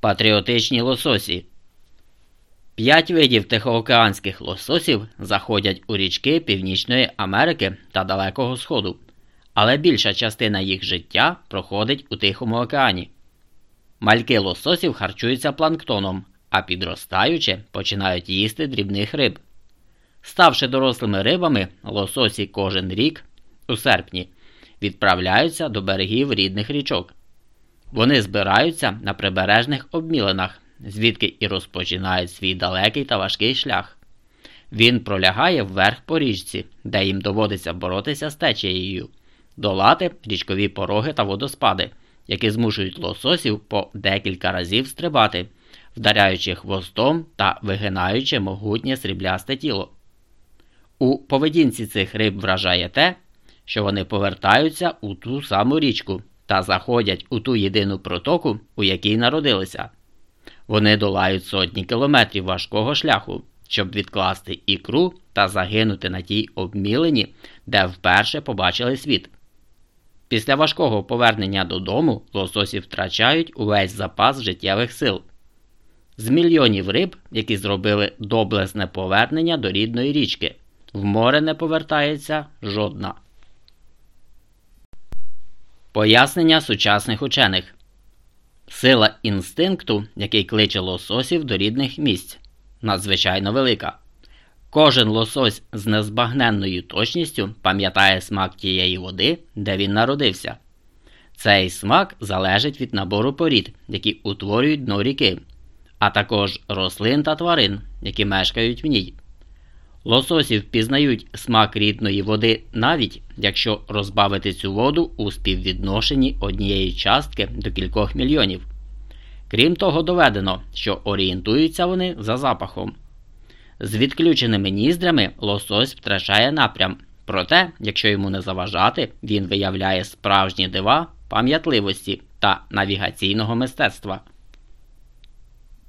Патріотичні лососі. П'ять видів тихоокеанських лососів заходять у річки Північної Америки та Далекого Сходу, але більша частина їх життя проходить у Тихому океані. Мальки лососів харчуються планктоном, а підростаючи починають їсти дрібних риб. Ставши дорослими рибами, лососі кожен рік у серпні відправляються до берегів рідних річок. Вони збираються на прибережних обмілинах, звідки і розпочинають свій далекий та важкий шлях. Він пролягає вверх по річці, де їм доводиться боротися з течією, долати річкові пороги та водоспади, які змушують лососів по декілька разів стрибати, вдаряючи хвостом та вигинаючи могутнє сріблясте тіло. У поведінці цих риб вражає те, що вони повертаються у ту саму річку та заходять у ту єдину протоку, у якій народилися. Вони долають сотні кілометрів важкого шляху, щоб відкласти ікру та загинути на тій обмілені, де вперше побачили світ. Після важкого повернення додому лососі втрачають увесь запас життєвих сил. З мільйонів риб, які зробили доблесне повернення до рідної річки, в море не повертається жодна. Пояснення сучасних учених Сила інстинкту, який кличе лососів до рідних місць, надзвичайно велика. Кожен лосось з незбагненною точністю пам'ятає смак тієї води, де він народився. Цей смак залежить від набору порід, які утворюють дно ріки, а також рослин та тварин, які мешкають в ній. Лососі впізнають смак рідної води навіть якщо розбавити цю воду у співвідношенні однієї частки до кількох мільйонів. Крім того, доведено, що орієнтуються вони за запахом. З відключеними ніздрями лосось втрачає напрям, проте, якщо йому не заважати, він виявляє справжні дива пам'ятливості та навігаційного мистецтва.